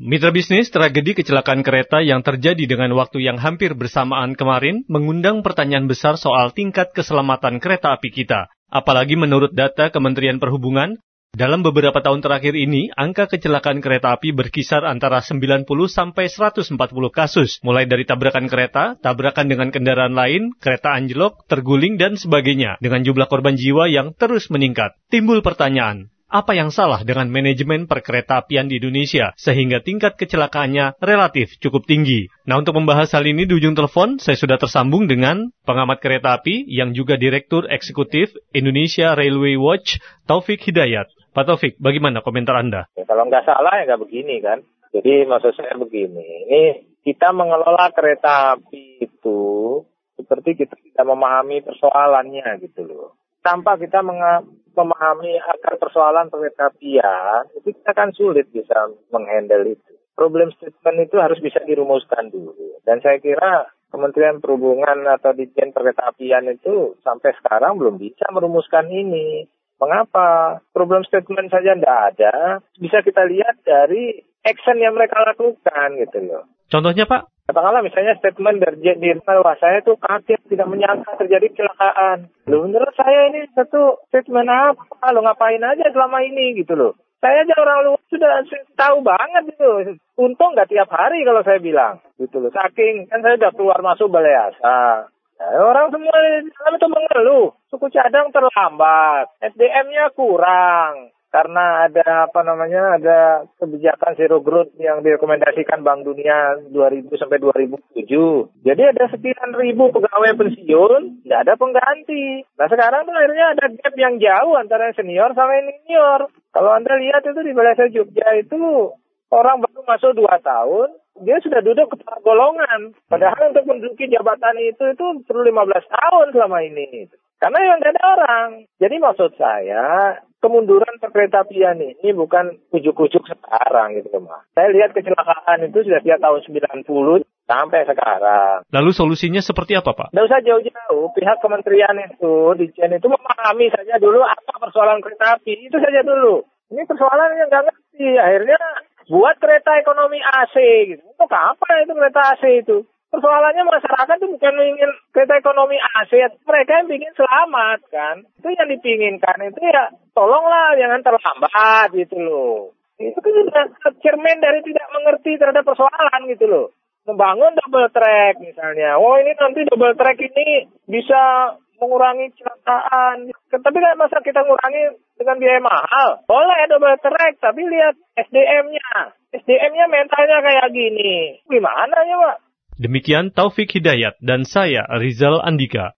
Mitra bisnis, tragedi kecelakaan kereta yang terjadi dengan waktu yang hampir bersamaan kemarin mengundang pertanyaan besar soal tingkat keselamatan kereta api kita. Apalagi menurut data Kementerian Perhubungan, dalam beberapa tahun terakhir ini, angka kecelakaan kereta api berkisar antara 90 sampai 140 kasus, mulai dari tabrakan kereta, tabrakan dengan kendaraan lain, kereta anjlok, terguling, dan sebagainya, dengan jumlah korban jiwa yang terus meningkat. Timbul pertanyaan, apa yang salah dengan manajemen perkeretaapian di Indonesia sehingga tingkat kecelakaannya relatif cukup tinggi. Nah, untuk membahas hal ini di ujung telepon, saya sudah tersambung dengan pengamat kereta api yang juga Direktur Eksekutif Indonesia Railway Watch, Taufik Hidayat. Pak Taufik, bagaimana komentar Anda? Ya, kalau nggak salah ya nggak begini kan. Jadi maksud saya begini, ini kita mengelola kereta api itu seperti kita tidak memahami persoalannya gitu loh. Tanpa kita memahami akar persoalan perketapian, itu kita kan sulit bisa menghandle itu. Problem statement itu harus bisa dirumuskan dulu. Dan saya kira Kementerian Perhubungan atau Ditjen Perketapian itu sampai sekarang belum bisa merumuskan ini. Mengapa? Problem statement saja tidak ada. Bisa kita lihat dari action yang mereka lakukan gitu loh. Contohnya Pak? Katakanlah misalnya statement dari wah saya itu kaget tidak menyangka terjadi kecelakaan. Loh menurut saya ini satu statement apa? Lo ngapain aja selama ini gitu loh. Saya aja orang luar sudah tahu banget itu. Untung nggak tiap hari kalau saya bilang gitu loh. Saking kan saya udah keluar masuk balai. Ya, orang semua di dalam itu mengeluh. Suku cadang terlambat. SDM-nya kurang karena ada apa namanya ada kebijakan zero growth yang direkomendasikan Bank Dunia 2000 sampai 2007. Jadi ada sekian ribu pegawai pensiun, tidak ada pengganti. Nah sekarang tuh akhirnya ada gap yang jauh antara senior sama senior. Kalau anda lihat itu di Balai Jogja itu orang baru masuk dua tahun, dia sudah duduk kepala golongan. Padahal untuk menduduki jabatan itu itu perlu 15 tahun selama ini. Karena yang tidak ada orang. Jadi maksud saya, kemunduran perkeretaapian ini bukan ujuk-ujuk sekarang gitu mah. Saya lihat kecelakaan itu sudah sejak tahun 90 sampai sekarang. Lalu solusinya seperti apa Pak? Tidak usah jauh-jauh, pihak kementerian itu, Dijen itu memahami saja dulu apa persoalan kereta api, itu saja dulu. Ini persoalan yang nggak ngerti, akhirnya buat kereta ekonomi AC gitu. Untuk apa itu kereta AC itu? Persoalannya masyarakat itu bukan ingin kereta ekonomi AC, mereka yang ingin selamat kan. Itu yang dipinginkan itu ya tolonglah jangan terlambat gitu loh. Itu kan sudah cermin dari tidak mengerti terhadap persoalan gitu loh. Membangun double track misalnya. Oh ini nanti double track ini bisa mengurangi kecelakaan. Tapi kan masa kita ngurangi dengan biaya mahal? Boleh double track, tapi lihat SDM-nya. SDM-nya mentalnya kayak gini. Gimana ya, Pak? Demikian Taufik Hidayat dan saya Rizal Andika.